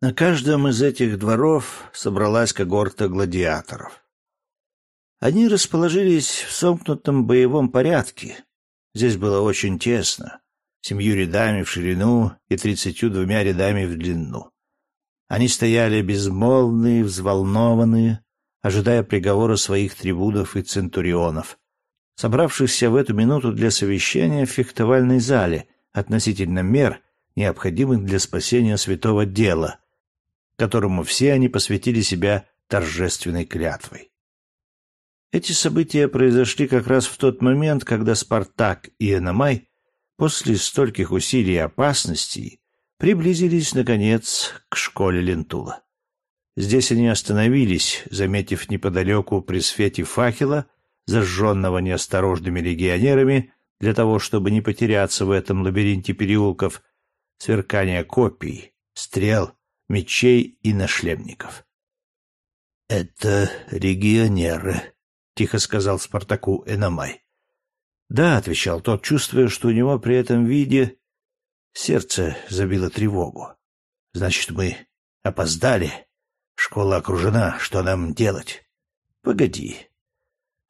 На каждом из этих дворов собралась когорта гладиаторов. Они расположились в сомкнутом боевом порядке. Здесь было очень тесно, семью рядами в ширину и тридцатью двумя рядами в длину. Они стояли безмолвные, взволнованные, ожидая приговора своих трибунов и центурионов, собравшихся в эту минуту для совещания в фехтовальной зале относительно мер, необходимых для спасения святого дела, которому все они посвятили себя торжественной клятвой. Эти события произошли как раз в тот момент, когда Спартак и Эномай после стольких усилий и опасностей приблизились, наконец, к школе Лентула. Здесь они остановились, заметив неподалеку при свете факела, зажженного неосторожными легионерами, для того, чтобы не потеряться в этом лабиринте переулков, сверкание копий, стрел, мечей и нашлемников. — Это регионеры, — тихо сказал Спартаку Эномай. — Да, — отвечал тот, чувствуя, что у него при этом виде сердце забило тревогу. — Значит, мы опоздали. Школа окружена. Что нам делать? — Погоди.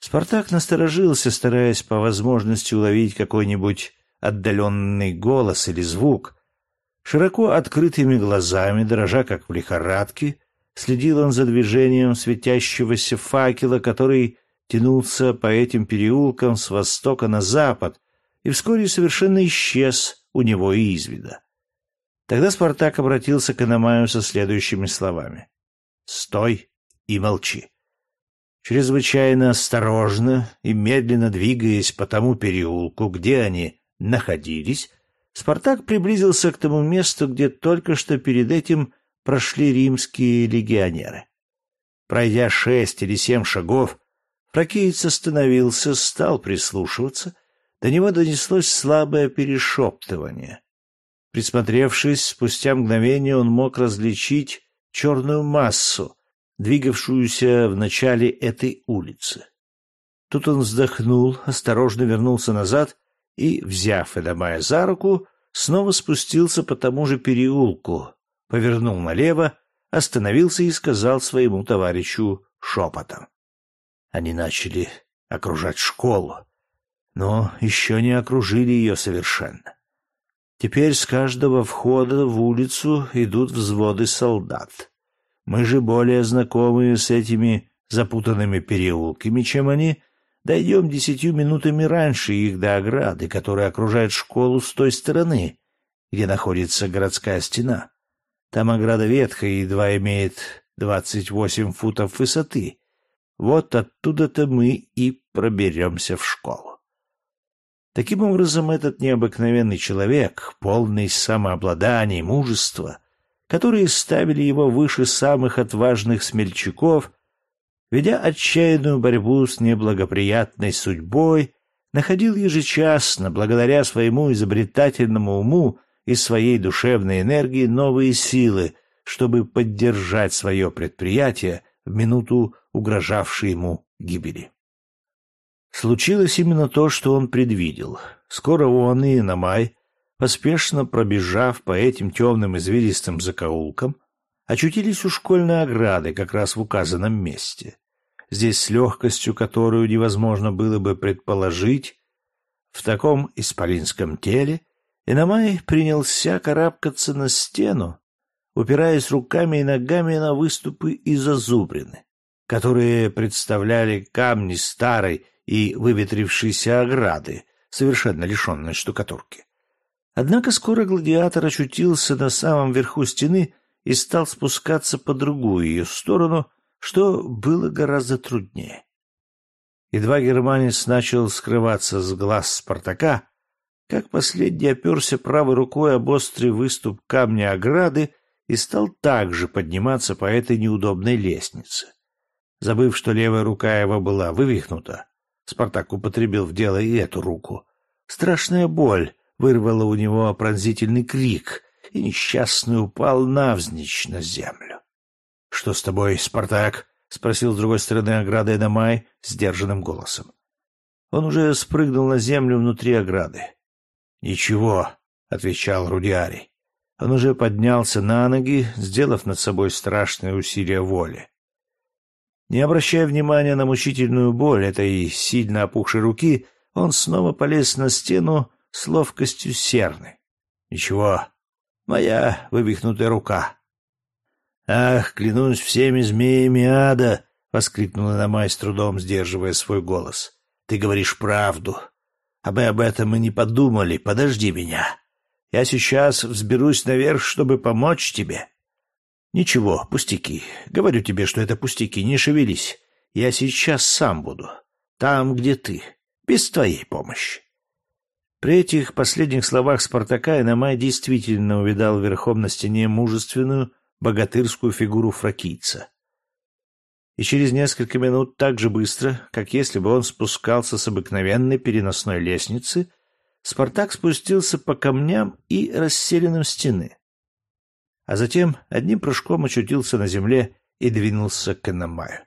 Спартак насторожился, стараясь по возможности уловить какой-нибудь отдаленный голос или звук, Широко открытыми глазами, дрожа как в лихорадке, следил он за движением светящегося факела, который тянулся по этим переулкам с востока на запад и вскоре совершенно исчез у него из вида. Тогда Спартак обратился к Иномаю со следующими словами. «Стой и молчи». Чрезвычайно осторожно и медленно двигаясь по тому переулку, где они находились, Спартак приблизился к тому месту, где только что перед этим прошли римские легионеры. Пройдя шесть или семь шагов, фракиец остановился, стал прислушиваться. До него донеслось слабое перешептывание. Присмотревшись, спустя мгновение он мог различить черную массу, двигавшуюся в начале этой улицы. Тут он вздохнул, осторожно вернулся назад и, взяв Эдамая за руку, снова спустился по тому же переулку, повернул налево, остановился и сказал своему товарищу шепотом. Они начали окружать школу, но еще не окружили ее совершенно. Теперь с каждого входа в улицу идут взводы солдат. Мы же более знакомы с этими запутанными переулками, чем они, Дойдем десятью минутами раньше их до ограды, которая окружает школу с той стороны, где находится городская стена. Там ограда ветхая и едва имеет двадцать восемь футов высоты. Вот оттуда-то мы и проберемся в школу. Таким образом, этот необыкновенный человек, полный самообладания и мужества, которые ставили его выше самых отважных смельчаков, ведя отчаянную борьбу с неблагоприятной судьбой, находил ежечасно, благодаря своему изобретательному уму и своей душевной энергии, новые силы, чтобы поддержать свое предприятие в минуту угрожавшей ему гибели. Случилось именно то, что он предвидел. Скоро он и Намай, поспешно пробежав по этим темным извилистым закоулкам, очутились у школьной ограды как раз в указанном месте. Здесь с легкостью, которую невозможно было бы предположить, в таком исполинском теле, Иномай принялся карабкаться на стену, упираясь руками и ногами на выступы и зазубрины, которые представляли камни старой и выветрившейся ограды, совершенно лишенной штукатурки. Однако скоро гладиатор очутился на самом верху стены и стал спускаться по другую ее сторону, что было гораздо труднее. Едва германец начал скрываться с глаз Спартака, как последний оперся правой рукой об острый выступ камня ограды и стал также подниматься по этой неудобной лестнице. Забыв, что левая рука его была вывихнута, Спартак употребил в дело и эту руку. Страшная боль вырвала у него пронзительный крик, и несчастный упал навзничь на землю. — Что с тобой, Спартак? — спросил с другой стороны ограды Эдамай сдержанным голосом. Он уже спрыгнул на землю внутри ограды. — Ничего, — отвечал Рудиарий. Он уже поднялся на ноги, сделав над собой страшное усилие воли. Не обращая внимания на мучительную боль этой сильно опухшей руки, он снова полез на стену с ловкостью серны. Ничего, моя вывихнутая рука. Ах, клянусь всеми змеями ада, воскликнула Намай с трудом сдерживая свой голос. Ты говоришь правду. А мы об этом и не подумали. Подожди меня. Я сейчас взберусь наверх, чтобы помочь тебе. Ничего, пустяки. Говорю тебе, что это пустяки, не шевелись. Я сейчас сам буду. Там, где ты. Без твоей помощи. При этих последних словах Спартака Иномай действительно увидал верхом на стене мужественную, богатырскую фигуру фракийца. И через несколько минут так же быстро, как если бы он спускался с обыкновенной переносной лестницы, Спартак спустился по камням и расселенным стены а затем одним прыжком очутился на земле и двинулся к Эномаю.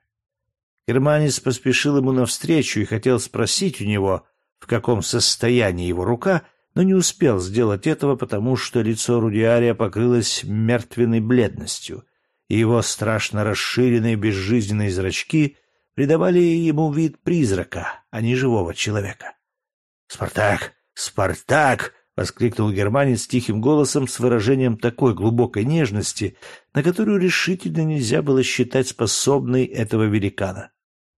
Германец поспешил ему навстречу и хотел спросить у него, в каком состоянии его рука, но не успел сделать этого, потому что лицо Рудиария покрылось мертвенной бледностью, и его страшно расширенные безжизненные зрачки придавали ему вид призрака, а не живого человека. «Спартак! Спартак!» — воскликнул германец тихим голосом с выражением такой глубокой нежности, на которую решительно нельзя было считать способной этого великана.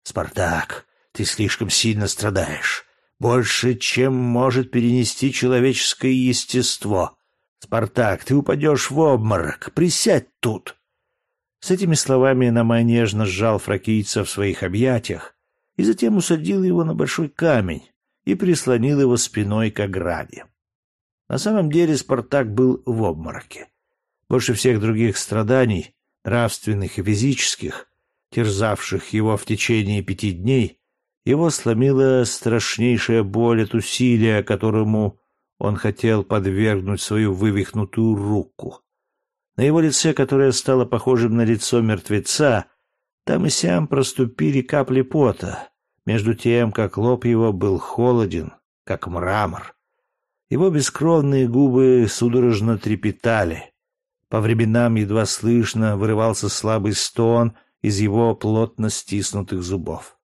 «Спартак, ты слишком сильно страдаешь. Больше, чем может перенести человеческое естество. Спартак, ты упадешь в обморок. Присядь тут!» С этими словами Намай нежно сжал фракийца в своих объятиях и затем усадил его на большой камень и прислонил его спиной к ограде. На самом деле Спартак был в обмороке. Больше всех других страданий, нравственных и физических, терзавших его в течение пяти дней, его сломила страшнейшая боль от усилия, которому он хотел подвергнуть свою вывихнутую руку. На его лице, которое стало похожим на лицо мертвеца, там и сям проступили капли пота, между тем, как лоб его был холоден, как мрамор. Его бескровные губы судорожно трепетали. По временам едва слышно вырывался слабый стон из его плотно стиснутых зубов.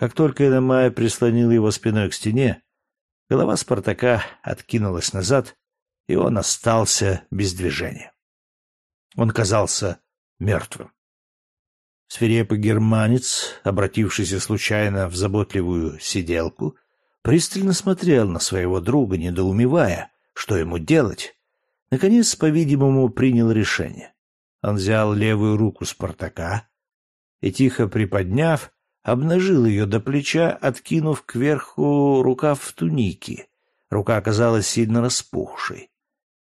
Как только Иномай прислонил его спиной к стене, голова Спартака откинулась назад, и он остался без движения. Он казался мертвым. Свирепый германец, обратившийся случайно в заботливую сиделку, пристально смотрел на своего друга, недоумевая, что ему делать. Наконец, по-видимому, принял решение. Он взял левую руку Спартака и, тихо приподняв, обнажил ее до плеча, откинув кверху рукав туники. Рука оказалась сильно распухшей.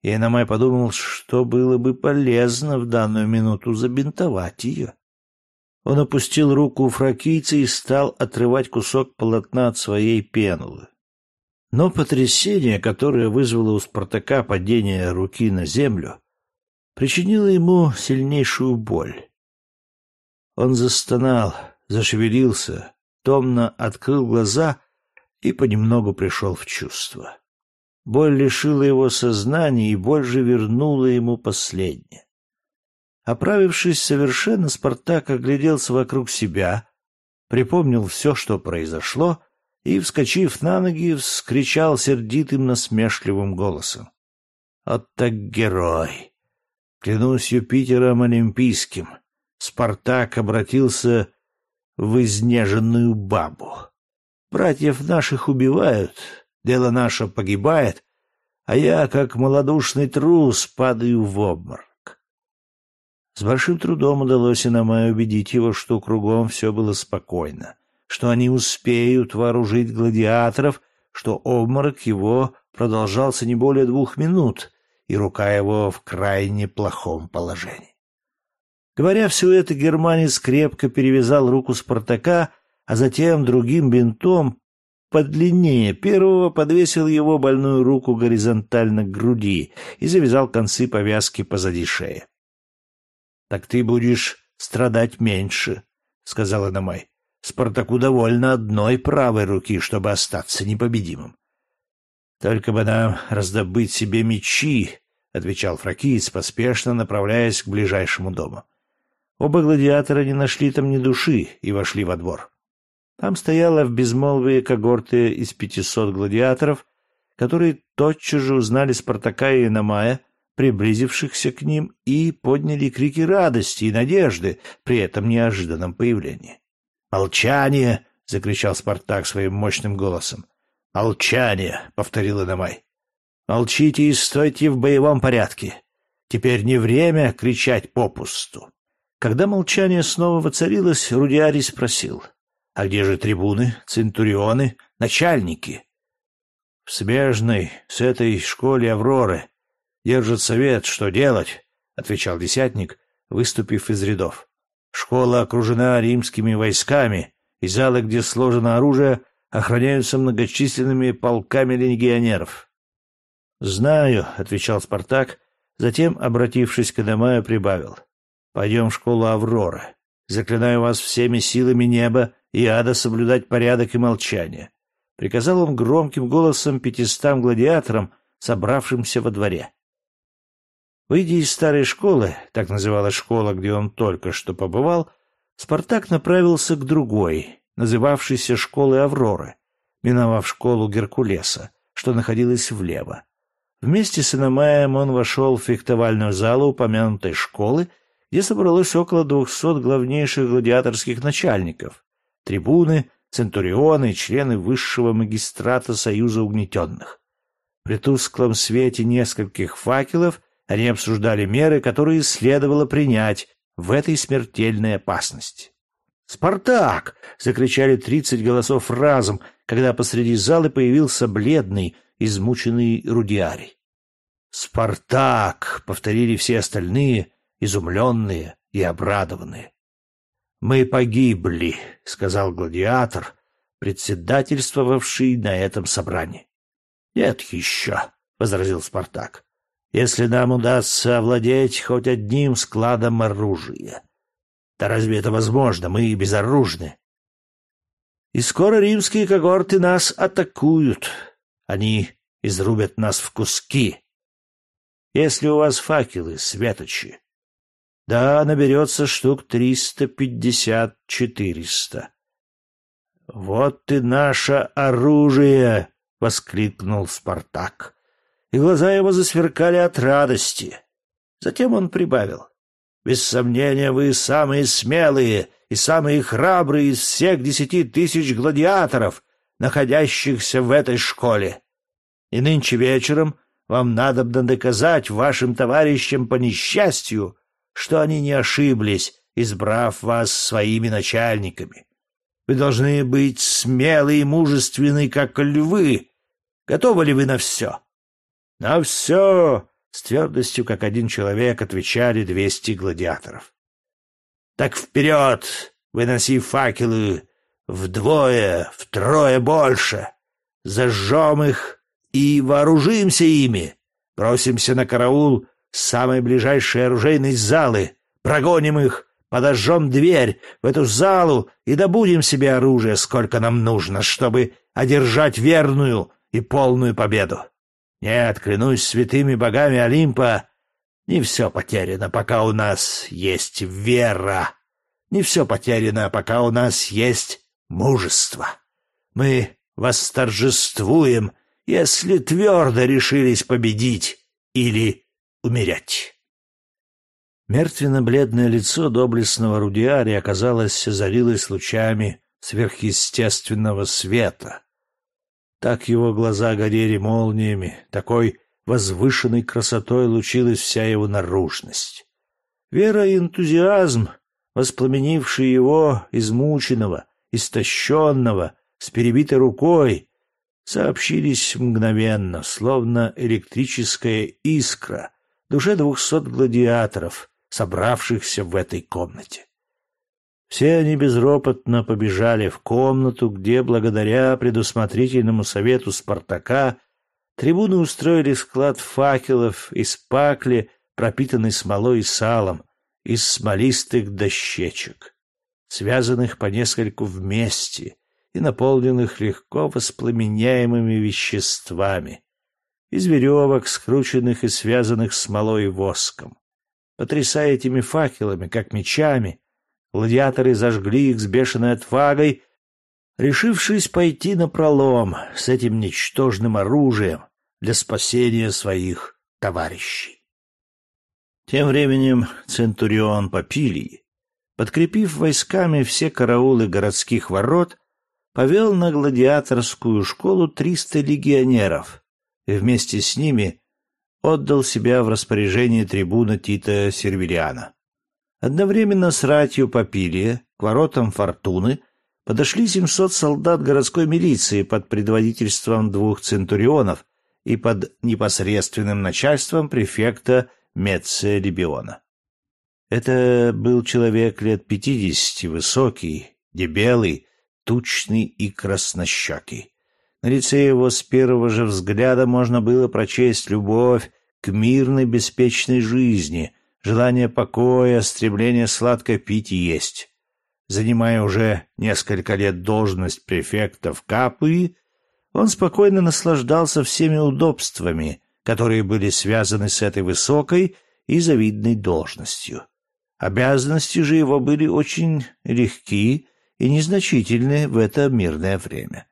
И Иномай подумал, что было бы полезно в данную минуту забинтовать ее. Он опустил руку у фракийца и стал отрывать кусок полотна от своей пенулы. Но потрясение, которое вызвало у Спартака падение руки на землю, причинило ему сильнейшую боль. Он застонал, зашевелился, томно открыл глаза и понемногу пришел в чувство. Боль лишила его сознания, и боль же вернула ему последнее. Оправившись совершенно, Спартак огляделся вокруг себя, припомнил все, что произошло, и, вскочив на ноги, вскричал сердитым насмешливым голосом. «Вот так герой! Клянусь Юпитером Олимпийским!» Спартак обратился в изнеженную бабу. «Братьев наших убивают, дело наше погибает, а я, как малодушный трус, падаю в обморок. С большим трудом удалось Иномаю убедить его, что кругом все было спокойно, что они успеют вооружить гладиаторов, что обморок его продолжался не более двух минут, и рука его в крайне плохом положении. Говоря все это, германец крепко перевязал руку Спартака, а затем другим бинтом подлиннее первого подвесил его больную руку горизонтально к груди и завязал концы повязки позади шеи так ты будешь страдать меньше, — сказал Иномай. Спартаку довольно одной правой руки, чтобы остаться непобедимым. Только бы нам раздобыть себе мечи, — отвечал фракиец, поспешно направляясь к ближайшему дому. Оба гладиатора не нашли там ни души и вошли во двор. Там стояла в безмолвии когорты из пятисот гладиаторов, которые тотчас же узнали Спартака и Иномая, приблизившихся к ним, и подняли крики радости и надежды при этом неожиданном появлении. «Молчание!» — закричал Спартак своим мощным голосом. «Молчание!» — повторил Иномай. «Молчите и стойте в боевом порядке. Теперь не время кричать попусту». Когда молчание снова воцарилось, Рудиарий спросил. «А где же трибуны, центурионы, начальники?» «В смежной, с этой школе Авроры. Держат совет, что делать», — отвечал десятник, выступив из рядов. «Школа окружена римскими войсками, и залы, где сложено оружие, охраняются многочисленными полками легионеров». «Знаю», — отвечал Спартак, затем, обратившись к Эдемаю, прибавил. «Пойдем в школу Авроры. Заклинаю вас всеми силами неба и ада соблюдать порядок и молчание. Приказал он громким голосом пятистам гладиаторам, собравшимся во дворе. Выйдя из старой школы, так называлась школа, где он только что побывал, Спартак направился к другой, называвшейся школой Авроры, миновав школу Геркулеса, что находилась влево. Вместе с Иномаем он вошел в фехтовальную залу упомянутой школы, где собралось около двухсот главнейших гладиаторских начальников, трибуны, центурионы члены высшего магистрата Союза угнетенных. При тусклом свете нескольких факелов они обсуждали меры, которые следовало принять в этой смертельной опасности. «Спартак!» — закричали тридцать голосов разом, когда посреди зала появился бледный, измученный Рудиарий. «Спартак!» — повторили все остальные, изумленные и обрадованные. «Мы погибли», — сказал гладиатор, председательствовавший на этом собрании. «Нет еще», — возразил Спартак, — «если нам удастся овладеть хоть одним складом оружия. Да разве это возможно? Мы безоружны». «И скоро римские когорты нас атакуют. Они изрубят нас в куски. Если у вас факелы, светочи, да, наберется штук триста пятьдесят-четыреста. «Вот ты наше оружие!» — воскликнул Спартак. И глаза его засверкали от радости. Затем он прибавил. «Без сомнения, вы самые смелые и самые храбрые из всех десяти тысяч гладиаторов, находящихся в этой школе. И нынче вечером вам надобно доказать вашим товарищам по несчастью, что они не ошиблись, избрав вас своими начальниками. Вы должны быть смелы и мужественны, как львы. Готовы ли вы на все? — На все! — с твердостью, как один человек, отвечали двести гладиаторов. — Так вперед! Выноси факелы вдвое, втрое больше. Зажжем их и вооружимся ими. Бросимся на караул самой ближайшей оружейной залы, прогоним их, подожжем дверь в эту залу и добудем себе оружие, сколько нам нужно, чтобы одержать верную и полную победу. Нет, клянусь святыми богами Олимпа, не все потеряно, пока у нас есть вера. Не все потеряно, пока у нас есть мужество. Мы восторжествуем, если твердо решились победить или умереть. Мертвенно-бледное лицо доблестного Рудиари оказалось озарилось лучами сверхъестественного света. Так его глаза горели молниями, такой возвышенной красотой лучилась вся его наружность. Вера и энтузиазм, воспламенившие его, измученного, истощенного, с перебитой рукой, сообщились мгновенно, словно электрическая искра, душе двухсот гладиаторов, собравшихся в этой комнате. Все они безропотно побежали в комнату, где, благодаря предусмотрительному совету Спартака, трибуны устроили склад факелов из пакли, пропитанной смолой и салом, из смолистых дощечек, связанных по нескольку вместе и наполненных легко воспламеняемыми веществами, из веревок, скрученных и связанных смолой и воском. Потрясая этими факелами, как мечами, гладиаторы зажгли их с бешеной отвагой, решившись пойти на пролом с этим ничтожным оружием для спасения своих товарищей. Тем временем Центурион Папилий, подкрепив войсками все караулы городских ворот, повел на гладиаторскую школу триста легионеров и вместе с ними отдал себя в распоряжение трибуна Тита Сервилиана. Одновременно с ратью Папилия к воротам Фортуны подошли семьсот солдат городской милиции под предводительством двух центурионов и под непосредственным начальством префекта Меция Либиона. Это был человек лет пятидесяти, высокий, дебелый, тучный и краснощекий. На лице его с первого же взгляда можно было прочесть любовь к мирной беспечной жизни, желание покоя, стремление сладко пить и есть. Занимая уже несколько лет должность префекта в Капуи, он спокойно наслаждался всеми удобствами, которые были связаны с этой высокой и завидной должностью. Обязанности же его были очень легки и незначительны в это мирное время.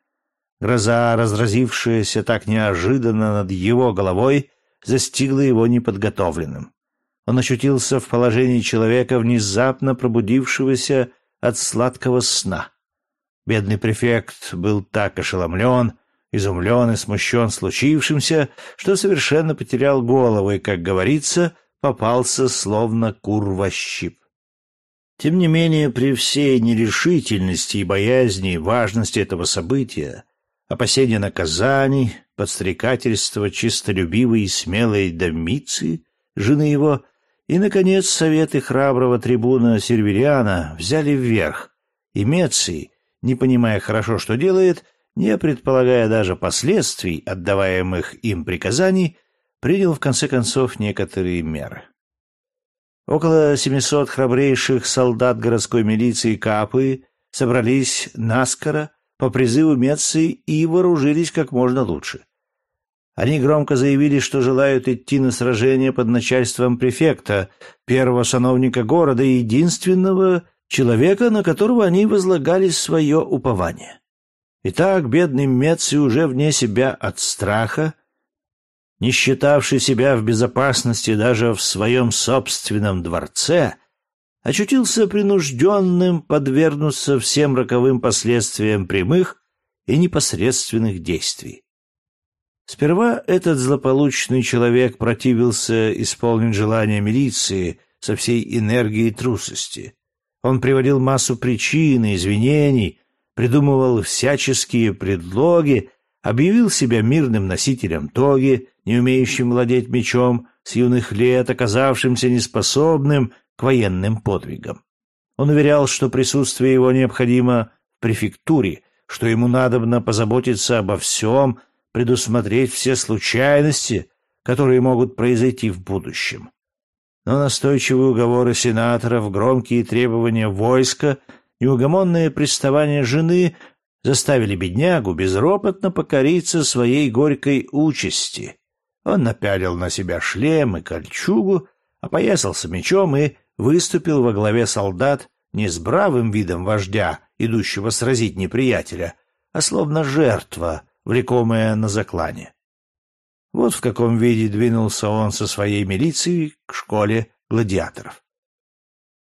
Гроза, разразившаяся так неожиданно над его головой, застигла его неподготовленным. Он очутился в положении человека, внезапно пробудившегося от сладкого сна. Бедный префект был так ошеломлен, изумлен и смущен случившимся, что совершенно потерял голову и, как говорится, попался словно кур во. Тем не менее, при всей нерешительности и боязни важности этого события, опасения наказаний, подстрекательства чистолюбивой и смелой домиции, жены его, и, наконец, советы храброго трибуна Сервириана взяли вверх, и Меций, не понимая хорошо, что делает, не предполагая даже последствий отдаваемых им приказаний, принял в конце концов некоторые меры. Около 700 храбрейших солдат городской милиции Капы собрались наскоро по призыву Меции и вооружились как можно лучше. Они громко заявили, что желают идти на сражение под начальством префекта, первого сановника города и единственного человека, на которого они возлагали свое упование. Итак, бедный Меций уже вне себя от страха не считавший себя в безопасности даже в своем собственном дворце, очутился принужденным подвергнуться всем роковым последствиям прямых и непосредственных действий. Сперва этот злополучный человек противился исполнить желания милиции со всей энергией трусости. Он приводил массу причин и извинений, придумывал всяческие предлоги, объявил себя мирным носителем тоги, не умеющим владеть мечом, с юных лет оказавшимся неспособным к военным подвигам. Он уверял, что присутствие его необходимо в префектуре, что ему надобно позаботиться обо всем, предусмотреть все случайности, которые могут произойти в будущем. Но настойчивые уговоры сенаторов, громкие требования войска, неугомонные приставания жены заставили беднягу безропотно покориться своей горькой участи. Он напялил на себя шлем и кольчугу, опоясался мечом и выступил во главе солдат не с бравым видом вождя, идущего сразить неприятеля, а словно жертва, влекомая на заклане. Вот в каком виде двинулся он со своей милицией к школе гладиаторов.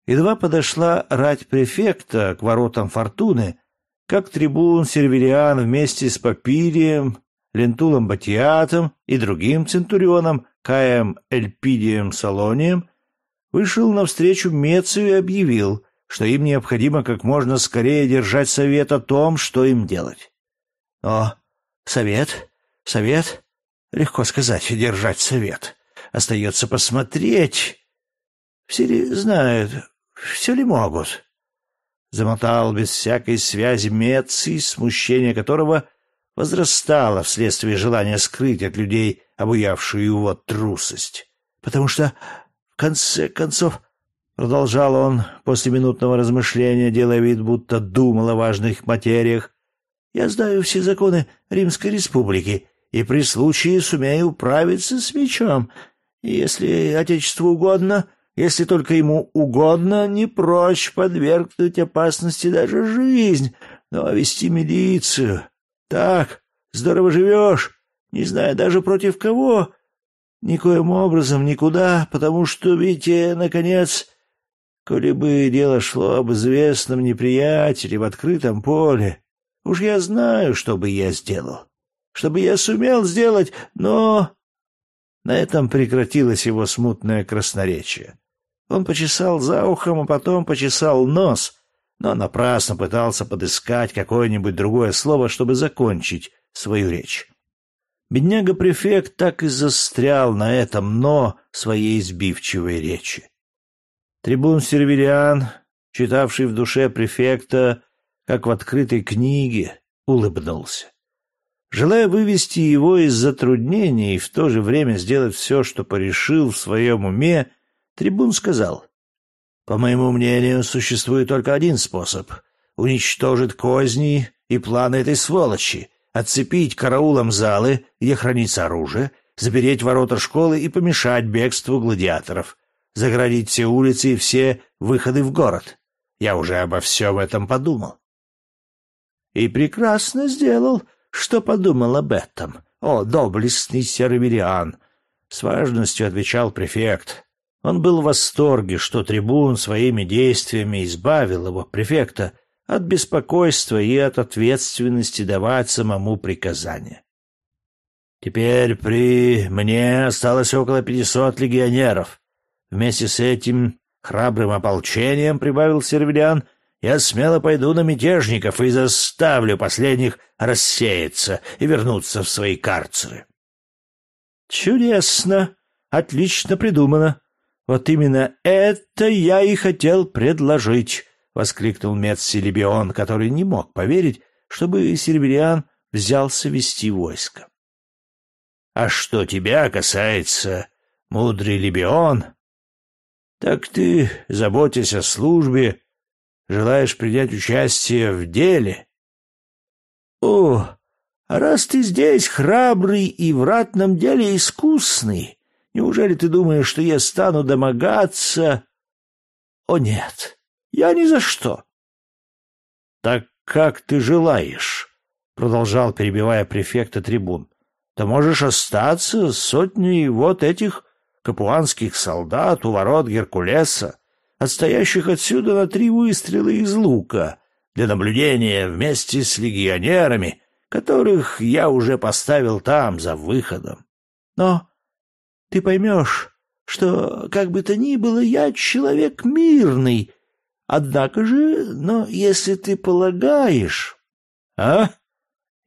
Едва подошла рать префекта к воротам фортуны, как трибун Сервилиан вместе с Папирием, Лентулом Батиатом и другим центурионом Каем Эльпидием Салонием вышел навстречу Мецию и объявил, что им необходимо как можно скорее держать совет о том, что им делать. О, совет, совет, легко сказать, держать совет. Остается посмотреть. Все ли знают, все ли могут? замотал без всякой связи Меций, смущение которого возрастало вследствие желания скрыть от людей обуявшую его трусость. Потому что, конце концов, продолжал он после минутного размышления, делая вид, будто думал о важных материях, я знаю все законы Римской Республики и при случае сумею управиться с мечом. Если Отечеству угодно, если только ему угодно, не прочь подвергнуть опасности даже жизнь, но вести милицию. Так, здорово живешь, не зная даже против кого, никоим образом никуда, потому что, видите, наконец, коли бы дело шло об известном неприятеле в открытом поле, уж я знаю, что бы я сделал, что бы я сумел сделать, но... На этом прекратилось его смутное красноречие. Он почесал за ухом, а потом почесал нос, но напрасно пытался подыскать какое-нибудь другое слово, чтобы закончить свою речь. Бедняга-префект так и застрял на этом «но» своей сбивчивой речи. Трибун Сервилиан, читавший в душе префекта, как в открытой книге, улыбнулся. Желая вывести его из затруднений и в то же время сделать все, что порешил в своем уме, Трибун сказал, «По моему мнению, существует только один способ — уничтожить козни и планы этой сволочи, отцепить караулом залы, где хранится оружие, запереть ворота школы и помешать бегству гладиаторов, заградить все улицы и все выходы в город. Я уже обо всем этом подумал». «И прекрасно сделал, что подумал об этом. О, доблестный сервериан!» С важностью отвечал префект. Он был в восторге, что трибун своими действиями избавил его, префекта, от беспокойства и от ответственности давать самому приказания. Теперь при мне осталось около пятисот легионеров. Вместе с этим храбрым ополчением, прибавил Сервилиан, я смело пойду на мятежников и заставлю последних рассеяться и вернуться в свои карцеры. Чудесно, отлично придумано, вот именно это я и хотел предложить, воскликнул Мецселебион, который не мог поверить, чтобы Серебриан взялся вести войско. А что тебя касается, мудрый Лебион, так ты, заботясь о службе, желаешь принять участие в деле? О, а раз ты здесь храбрый и в ратном деле искусный, Неужели ты думаешь, что я стану домогаться? О нет, я ни за что. Так как ты желаешь, продолжал, перебивая префекта трибун. Ты можешь остаться с сотней вот этих капуанских солдат у ворот Геркулеса, отстоящих отсюда на три выстрела из лука, для наблюдения вместе с легионерами, которых я уже поставил там, за выходом. Но ты поймешь, что, как бы то ни было, я человек мирный. Однако же, но если ты полагаешь... — А?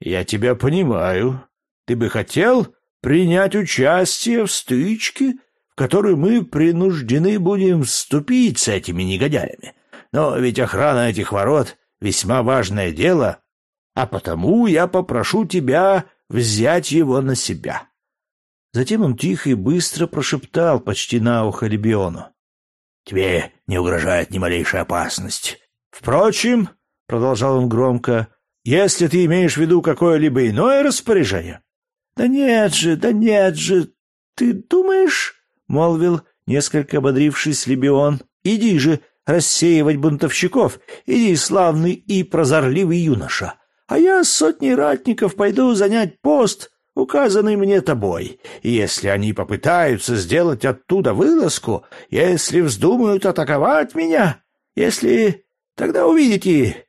Я тебя понимаю. Ты бы хотел принять участие в стычке, в которую мы принуждены будем вступить с этими негодяями. Но ведь охрана этих ворот — весьма важное дело, а потому я попрошу тебя взять его на себя. Затем он тихо и быстро прошептал почти на ухо Лебиону. «Тебе не угрожает ни малейшая опасность. Впрочем, — продолжал он громко, — если ты имеешь в виду какое-либо иное распоряжение...» «Да нет же, да нет же, ты думаешь...» — молвил, несколько ободрившись Лебион. «Иди же рассеивать бунтовщиков, иди, славный и прозорливый юноша, а я с сотней ратников пойду занять пост указанный мне тобой. Если они попытаются сделать оттуда вылазку, если вздумают атаковать меня, если... Тогда увидите,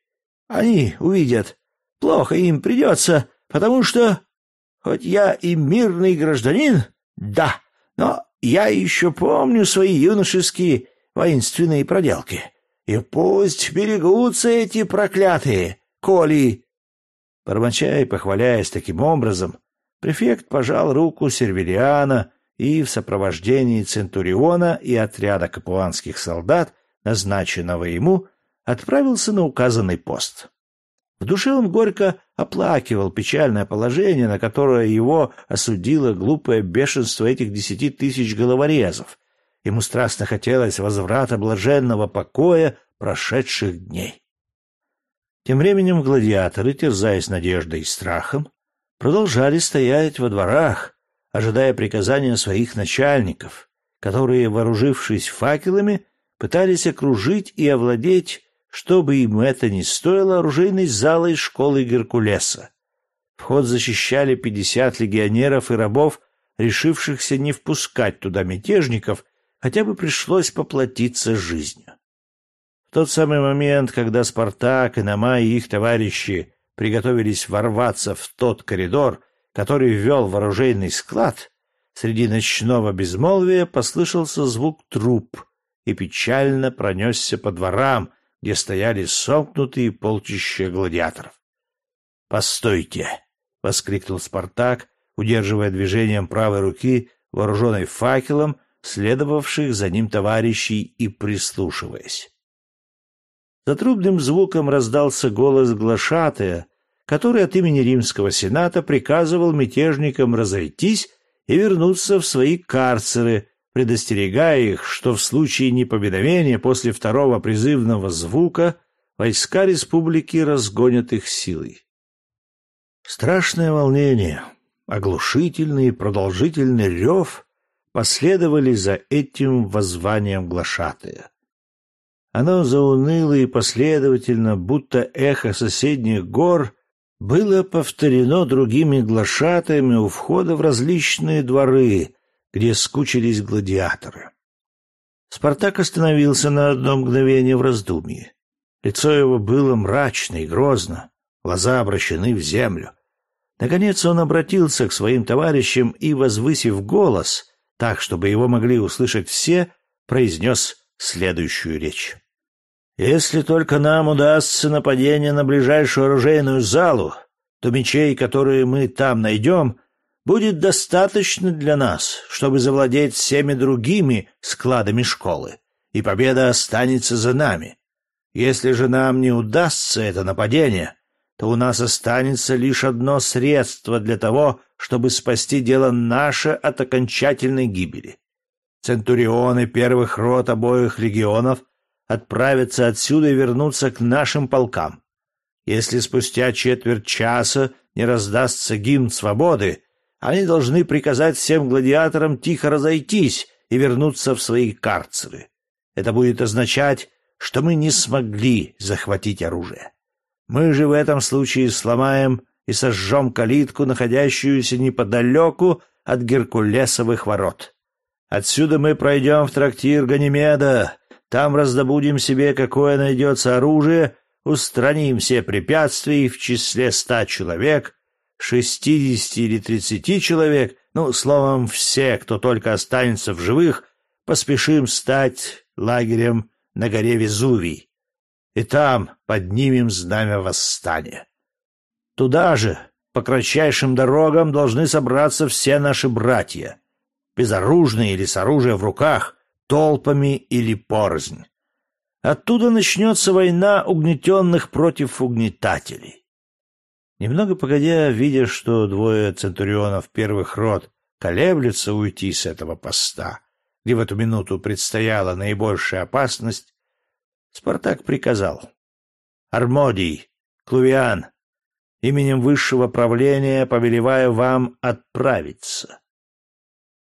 они увидят. Плохо им придется, потому что... Хоть я и мирный гражданин, да, но я еще помню свои юношеские воинственные проделки. И пусть берегутся эти проклятые, коли... Бормоча и похваляясь таким образом, Префект пожал руку Сервилиана и в сопровождении Центуриона и отряда капуанских солдат, назначенного ему, отправился на указанный пост. В душе он горько оплакивал печальное положение, на которое его осудило глупое бешенство этих десяти тысяч головорезов. Ему страстно хотелось возврата блаженного покоя прошедших дней. Тем временем гладиаторы, терзаясь надеждой и страхом, продолжали стоять во дворах, ожидая приказания своих начальников, которые, вооружившись факелами, пытались окружить и овладеть, чтобы им это не стоило, оружейной залой школы Геркулеса. Вход защищали пятьдесят легионеров и рабов, решившихся не впускать туда мятежников, хотя бы пришлось поплатиться жизнью. В тот самый момент, когда Спартак, Инама и их товарищи приготовились ворваться в тот коридор, который ввел в оружейный склад, среди ночного безмолвия послышался звук труп и печально пронесся по дворам, где стояли сомкнутые полчища гладиаторов. «Постойте!» — воскликнул Спартак, удерживая движением правой руки, вооруженной факелом, следовавших за ним товарищей и прислушиваясь. За трубным звуком раздался голос глашатая, который от имени Римского Сената приказывал мятежникам разойтись и вернуться в свои карцеры, предостерегая их, что в случае неповиновения после второго призывного звука войска республики разгонят их силой. Страшное волнение, оглушительный и продолжительный рев последовали за этим воззванием глашатая. Оно зауныло и последовательно, будто эхо соседних гор, было повторено другими глашатаями у входа в различные дворы, где скучились гладиаторы. Спартак остановился на одно мгновение в раздумье. Лицо его было мрачно и грозно, глаза обращены в землю. Наконец он обратился к своим товарищам и, возвысив голос, так, чтобы его могли услышать все, произнес следующую речь. Если только нам удастся нападение на ближайшую оружейную залу, то мечей, которые мы там найдем, будет достаточно для нас, чтобы завладеть всеми другими складами школы, и победа останется за нами. Если же нам не удастся это нападение, то у нас останется лишь одно средство для того, чтобы спасти дело наше от окончательной гибели. Центурионы первых рот обоих легионов — отправиться отсюда и вернуться к нашим полкам. Если спустя четверть часа не раздастся гимн свободы, они должны приказать всем гладиаторам тихо разойтись и вернуться в свои карцеры. Это будет означать, что мы не смогли захватить оружие. Мы же в этом случае сломаем и сожжем калитку, находящуюся неподалеку от Геркулесовых ворот. Отсюда мы пройдем в трактир Ганимеда, там раздобудем себе, какое найдется оружие, устраним все препятствия в числе ста человек, шестидесяти или тридцати человек, ну, словом, все, кто только останется в живых, поспешим стать лагерем на горе Везувий. И там поднимем знамя восстания. Туда же, по кратчайшим дорогам, должны собраться все наши братья, безоружные или с оружием в руках, толпами или порознь. Оттуда начнется война угнетенных против угнетателей. Немного погодя, видя, что двое центурионов первых рот колеблются уйти с этого поста, где в эту минуту предстояла наибольшая опасность, Спартак приказал. «Армодий, Клувиан, именем высшего правления повелеваю вам отправиться.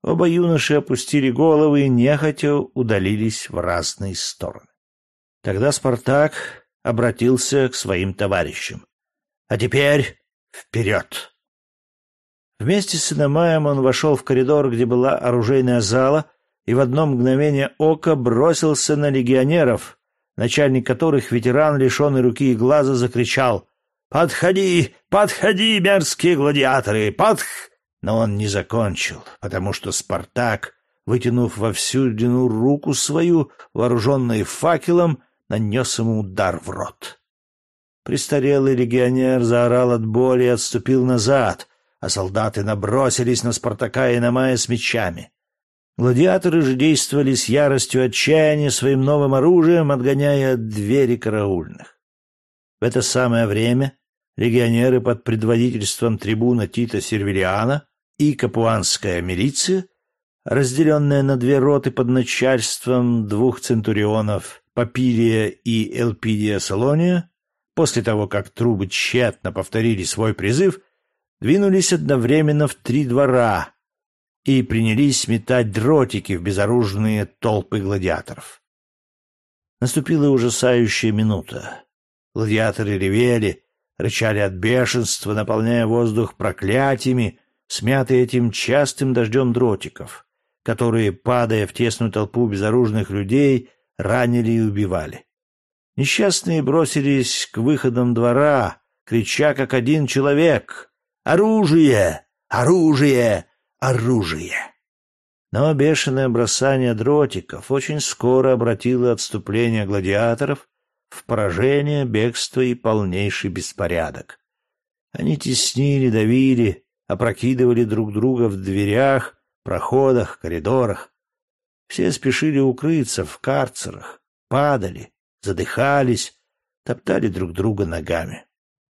Оба юноши опустили головы и нехотя удалились в разные стороны. Тогда Спартак обратился к своим товарищам. «А теперь вперед!» Вместе с Иномаем он вошел в коридор, где была оружейная зала, и в одно мгновение ока бросился на легионеров, начальник которых, ветеран, лишенный руки и глаза, закричал «Подходи! Подходи, мерзкие гладиаторы! Подх...» Но он не закончил, потому что Спартак, вытянув во всю длину руку свою, вооруженный факелом, нанес ему удар в рот. Престарелый легионер заорал от боли и отступил назад, а солдаты набросились на Спартака и на Мая с мечами. Гладиаторы же действовали с яростью отчаяния своим новым оружием, отгоняя от двери караульных. В это самое время легионеры под предводительством трибуна Тита Сервилиана и капуанская милиция, разделенная на две роты под начальством двух центурионов Папирия и Элпидия Салония, после того, как трубы тщетно повторили свой призыв, двинулись одновременно в три двора и принялись метать дротики в безоружные толпы гладиаторов. Наступила ужасающая минута. Гладиаторы ревели, рычали от бешенства, наполняя воздух проклятиями, смятые этим частым дождем дротиков, которые, падая в тесную толпу безоружных людей, ранили и убивали. Несчастные бросились к выходам двора, крича как один человек «Оружие! Оружие! Оружие!» Но бешеное бросание дротиков очень скоро обратило отступление гладиаторов в поражение, бегство и полнейший беспорядок. Они теснили, давили, опрокидывали друг друга в дверях, проходах, коридорах. Все спешили укрыться в карцерах, падали, задыхались, топтали друг друга ногами.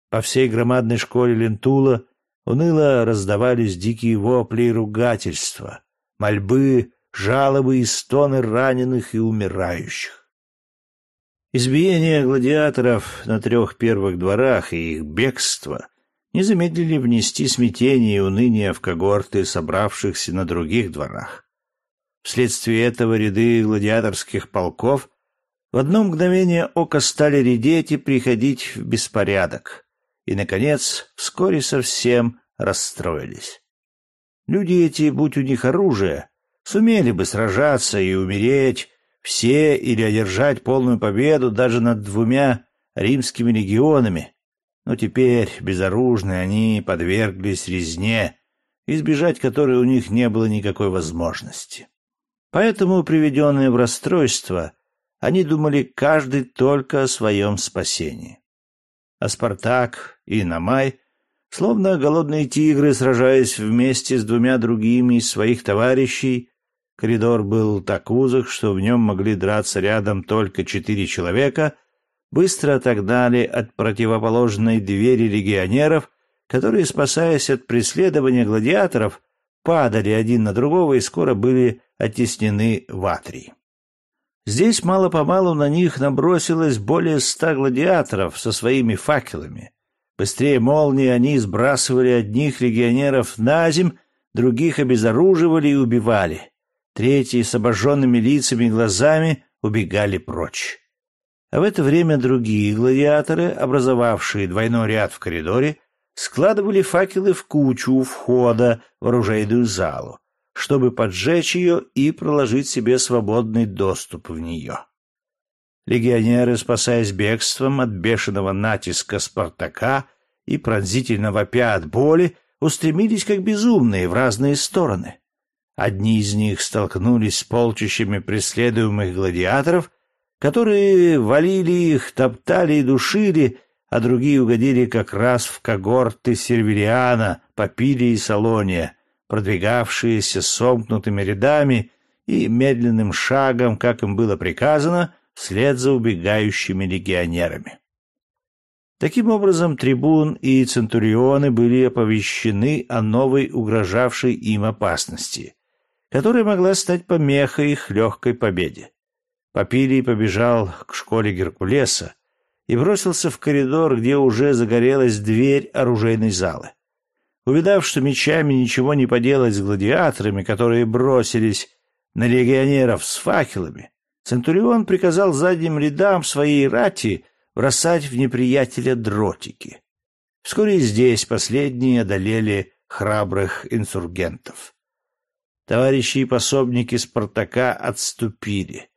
По всей громадной школе Лентула уныло раздавались дикие вопли и ругательства, мольбы, жалобы и стоны раненых и умирающих. Избиение гладиаторов на трех первых дворах и их бегство не замедлили внести смятение и уныние в когорты собравшихся на других дворах. Вследствие этого ряды гладиаторских полков в одно мгновение ока стали редеть и приходить в беспорядок, и, наконец, вскоре совсем расстроились. Люди эти, будь у них оружие, сумели бы сражаться и умереть, все или одержать полную победу даже над двумя римскими легионами. Но теперь, безоружные, они подверглись резне, избежать которой у них не было никакой возможности. Поэтому, приведенные в расстройство, они думали каждый только о своем спасении. А Спартак и Намай, словно голодные тигры, сражаясь вместе с двумя другими из своих товарищей, Коридор был так узок, что в нем могли драться рядом только четыре человека, быстро отогнали от противоположной двери легионеров, которые, спасаясь от преследования гладиаторов, падали один на другого и скоро были оттеснены в Атрии. Здесь мало-помалу на них набросилось более ста гладиаторов со своими факелами. Быстрее молнии они сбрасывали одних легионеров на земь, других обезоруживали и убивали. Третьи с обожженными лицами и глазами убегали прочь. А в это время другие гладиаторы, образовавшие двойной ряд в коридоре, складывали факелы в кучу у входа в оружейную залу, чтобы поджечь ее и проложить себе свободный доступ в нее. Легионеры, спасаясь бегством от бешеного натиска Спартака и пронзительно вопя от боли, устремились как безумные в разные стороны. Одни из них столкнулись с полчищами преследуемых гладиаторов, которые валили их, топтали и душили, а другие угодили как раз в когорты Сервилиана, Папилия и Салония, продвигавшиеся сомкнутыми рядами и медленным шагом, как им было приказано, вслед за убегающими легионерами. Таким образом, трибун и центурионы были оповещены о новой угрожавшей им опасности, которая могла стать помехой их легкой победе. Попилий побежал к школе Геркулеса и бросился в коридор, где уже загорелась дверь оружейной залы. Увидав, что мечами ничего не поделать с гладиаторами, которые бросились на легионеров с факелами, Центурион приказал задним рядам своей рати бросать в неприятеля дротики. Вскоре здесь последние одолели храбрых инсургентов. Товарищи и пособники Спартака отступили.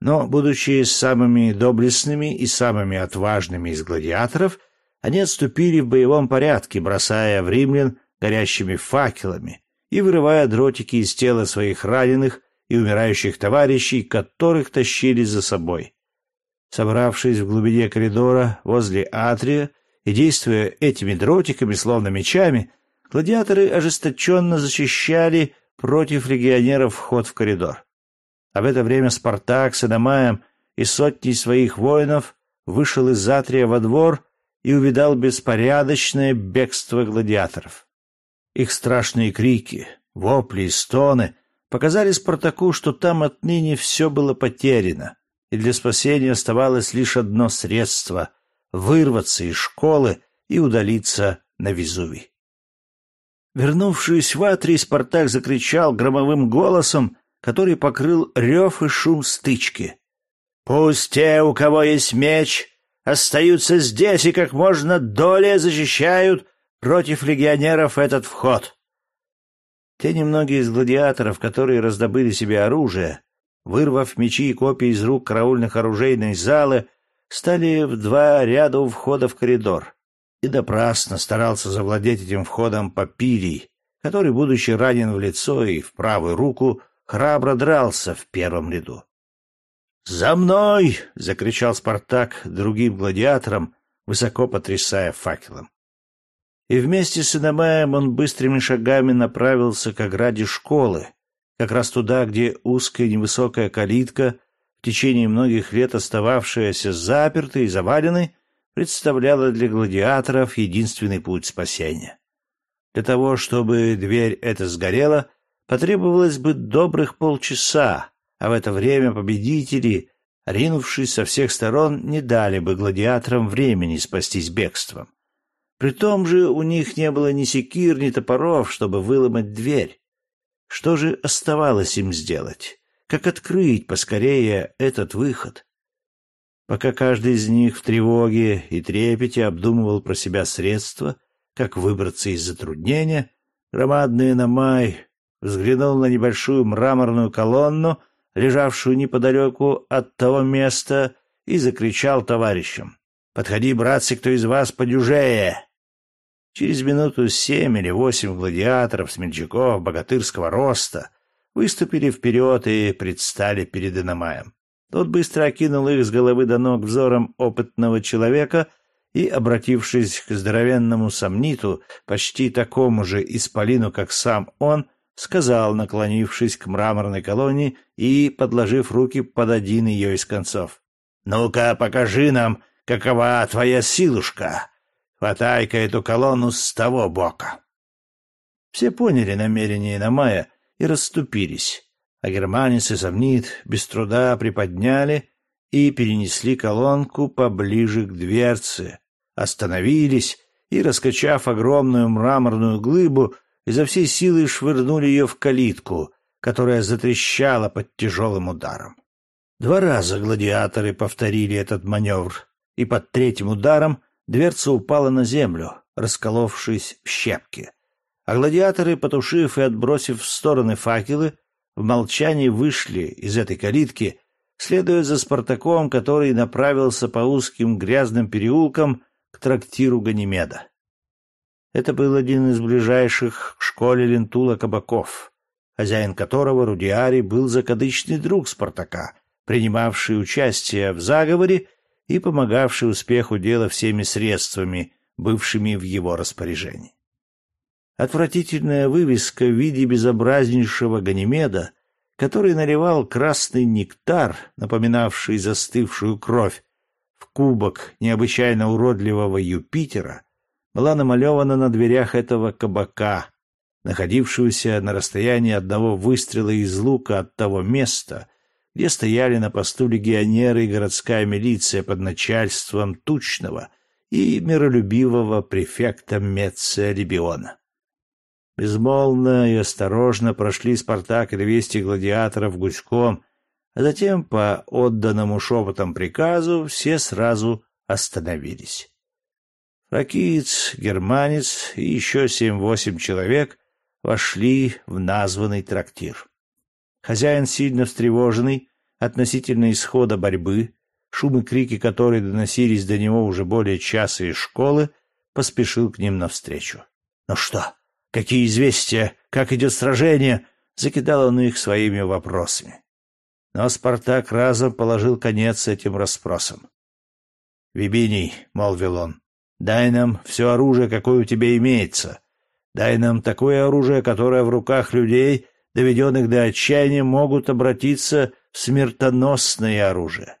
Но, будучи самыми доблестными и самыми отважными из гладиаторов, они отступили в боевом порядке, бросая в римлян горящими факелами и вырывая дротики из тела своих раненых и умирающих товарищей, которых тащили за собой. Собравшись в глубине коридора возле атрия и действуя этими дротиками, словно мечами, гладиаторы ожесточенно защищали против легионеров вход в коридор. А в это время Спартак с Иномаем и сотней своих воинов вышел из Атрия во двор и увидал беспорядочное бегство гладиаторов. Их страшные крики, вопли и стоны показали Спартаку, что там отныне все было потеряно, и для спасения оставалось лишь одно средство — вырваться из школы и удалиться на Везувий. Вернувшись в Атрий, Спартак закричал громовым голосом, который покрыл рев и шум стычки. «Пусть те, у кого есть меч, остаются здесь и как можно долее защищают против легионеров этот вход». Те немногие из гладиаторов, которые раздобыли себе оружие, вырвав мечи и копья из рук караульных оружейной залы, стали в два ряда у входа в коридор. И напрасно старался завладеть этим входом Папирий, который, будучи ранен в лицо и в правую руку, храбро дрался в первом ряду. «За мной!» — закричал Спартак другим гладиаторам, высоко потрясая факелом. И вместе с Иномаем он быстрыми шагами направился к ограде школы, как раз туда, где узкая невысокая калитка, в течение многих лет остававшаяся запертой и заваленной, представляла для гладиаторов единственный путь спасения. Для того, чтобы дверь эта сгорела, потребовалось бы добрых полчаса, а в это время победители, ринувшись со всех сторон, не дали бы гладиаторам времени спастись бегством. При том же у них не было ни секир, ни топоров, чтобы выломать дверь. Что же оставалось им сделать? Как открыть поскорее этот выход? Пока каждый из них в тревоге и трепете обдумывал про себя средства, как выбраться из затруднения, громадный Намай взглянул на небольшую мраморную колонну, лежавшую неподалеку от того места, и закричал товарищам. «Подходи, братцы, кто из вас подюжее!» Через минуту семь или восемь гладиаторов, смельчаков, богатырского роста выступили вперед и предстали перед Иномаем. Тот быстро окинул их с головы до ног взором опытного человека и, обратившись к здоровенному сомниту, почти такому же исполину, как сам он, сказал, наклонившись к мраморной колонне и подложив руки под один ее из концов. «Ну-ка, покажи нам, какова твоя силушка!» Хватай-ка эту колонну с того бока. Все поняли намерение Иномая и расступились, а германец и Сомнит без труда приподняли и перенесли колонку поближе к дверце, остановились и, раскачав огромную мраморную глыбу, изо всей силы швырнули ее в калитку, которая затрещала под тяжелым ударом. Два раза гладиаторы повторили этот маневр, и под третьим ударом Дверца упала на землю, расколовшись в щепки. А гладиаторы, потушив и отбросив в стороны факелы, в молчании вышли из этой калитки, следуя за Спартаком, который направился по узким грязным переулкам к трактиру Ганимеда. Это был один из ближайших к школе Лентула кабаков, хозяин которого Рудиари был закадычный друг Спартака, принимавший участие в заговоре и помогавший успеху дела всеми средствами, бывшими в его распоряжении. Отвратительная вывеска в виде безобразнейшего Ганимеда, который наливал красный нектар, напоминавший застывшую кровь, в кубок необычайно уродливого Юпитера, была намалевана на дверях этого кабака, находившегося на расстоянии одного выстрела из лука от того места, где стояли на посту легионеры и городская милиция под начальством тучного и миролюбивого префекта Меция Либиона. Безмолвно и осторожно прошли Спартак и двести гладиаторов гуськом, а затем по отданному шепотом приказу все сразу остановились. Фракиец, германец и еще семь-восемь человек вошли в названный трактир. Хозяин, сильно встревоженный относительно исхода борьбы, шум и крики которой доносились до него уже более часа из школы, поспешил к ним навстречу. «Ну что? Какие известия? Как идет сражение?» Закидал он их своими вопросами. Но Спартак разом положил конец этим расспросам. «Вибиний», — молвил он, — «дай нам все оружие, какое у тебя имеется. Дай нам такое оружие, которое в руках людей доведенных до отчаяния, могут обратиться в смертоносное оружие.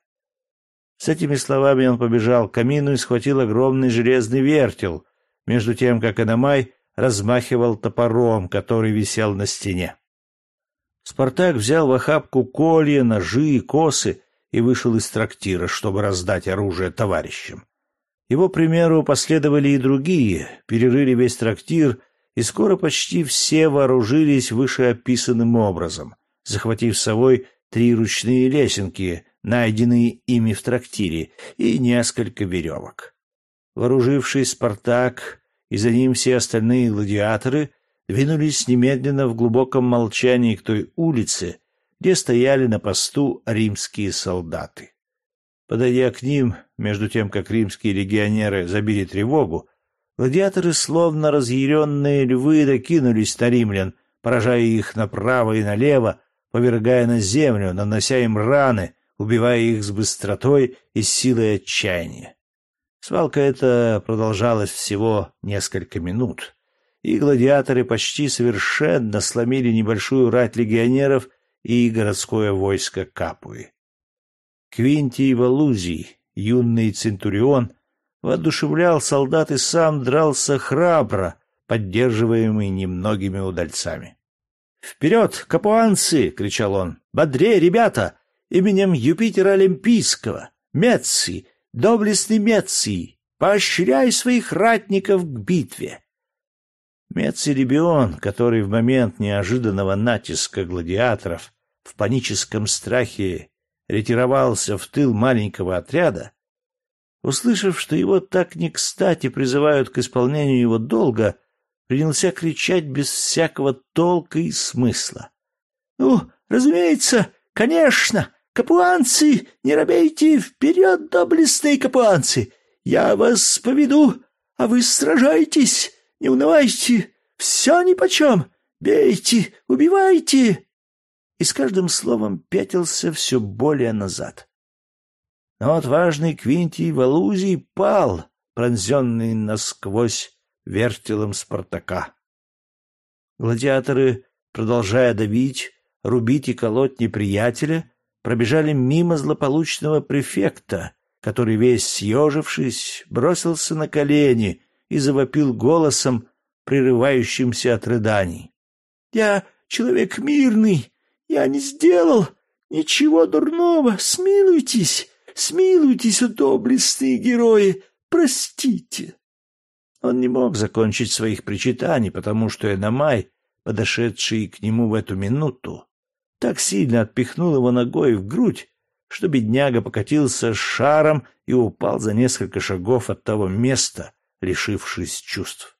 С этими словами он побежал к камину и схватил огромный железный вертел, между тем, как Иномай размахивал топором, который висел на стене. Спартак взял в охапку колья, ножи и косы и вышел из трактира, чтобы раздать оружие товарищам. Его примеру последовали и другие, перерыли весь трактир и скоро почти все вооружились вышеописанным образом, захватив с собой три ручные лесенки, найденные ими в трактире, и несколько веревок. Вооружившись, Спартак и за ним все остальные гладиаторы двинулись немедленно в глубоком молчании к той улице, где стояли на посту римские солдаты. Подойдя к ним, между тем, как римские легионеры забили тревогу, гладиаторы, словно разъяренные львы, докинулись на римлян, поражая их направо и налево, повергая на землю, нанося им раны, убивая их с быстротой и силой отчаяния. Свалка эта продолжалась всего несколько минут, и гладиаторы почти совершенно сломили небольшую рать легионеров и городское войско Капуи. Квинтий Валузий, юный центурион, воодушевлял солдат и сам дрался храбро, поддерживаемый немногими удальцами. «Вперед, капуанцы!» — кричал он. «Бодрее, ребята! Именем Юпитера Олимпийского! Мецций! Доблестный Мецций! Поощряй своих ратников к битве!» Мецций Лебион, который в момент неожиданного натиска гладиаторов в паническом страхе ретировался в тыл маленького отряда, услышав, что его так не кстати призывают к исполнению его долга, принялся кричать без всякого толка и смысла. — Ну, разумеется, конечно, капуанцы, не робейте, вперед, доблестные капуанцы! Я вас поведу, а вы сражайтесь, не унывайте, все нипочем, бейте, убивайте! И с каждым словом пятился все более назад. Но отважный Квинтий Валузий пал, пронзенный насквозь вертелом Спартака. Гладиаторы, продолжая давить, рубить и колоть неприятеля, пробежали мимо злополучного префекта, который, весь съежившись, бросился на колени и завопил голосом, прерывающимся от рыданий. — Я человек мирный, я не сделал ничего дурного. Смилуйтесь, смилуйтесь, доблестные герои, простите. Он не мог закончить своих причитаний, потому что Эномай, подошедший к нему в эту минуту, так сильно отпихнул его ногой в грудь, что бедняга покатился шаром и упал за несколько шагов от того места, лишившись чувств.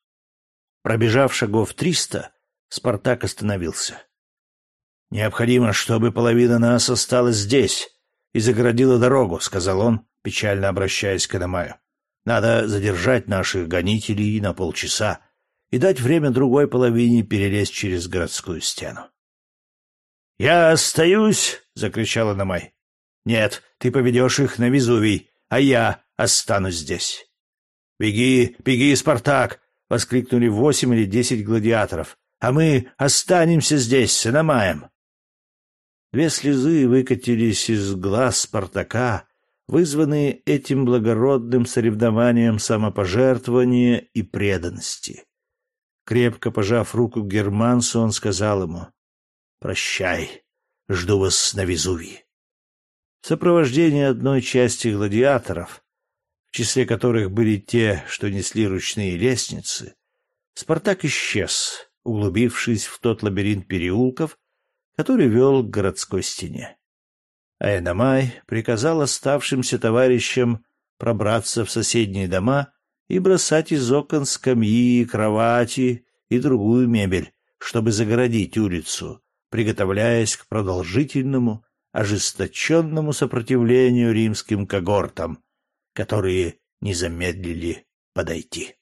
Пробежав шагов триста, Спартак остановился. Необходимо, чтобы половина нас осталась здесь и загородила дорогу, сказал он, печально обращаясь к Адамаю. Надо задержать наших гонителей на полчаса и дать время другой половине перелезть через городскую стену. «Я остаюсь!» — закричал Адамай. «Нет, ты поведешь их на Везувий, а я останусь здесь». «Беги, беги, Спартак!» — воскликнули восемь или десять гладиаторов. «А мы останемся здесь с Иномаем!» Две слезы выкатились из глаз Спартака, вызванные этим благородным соревнованием самопожертвования и преданности. Крепко пожав руку германцу, он сказал ему «Прощай, жду вас на Везувии». В сопровождении одной части гладиаторов, в числе которых были те, что несли ручные лестницы, Спартак исчез, углубившись в тот лабиринт переулков, который вел к городской стене. А Эдамай приказал оставшимся товарищам пробраться в соседние дома и бросать из окон скамьи, кровати и другую мебель, чтобы загородить улицу, приготовляясь к продолжительному, ожесточенному сопротивлению римским когортам, которые не замедлили подойти.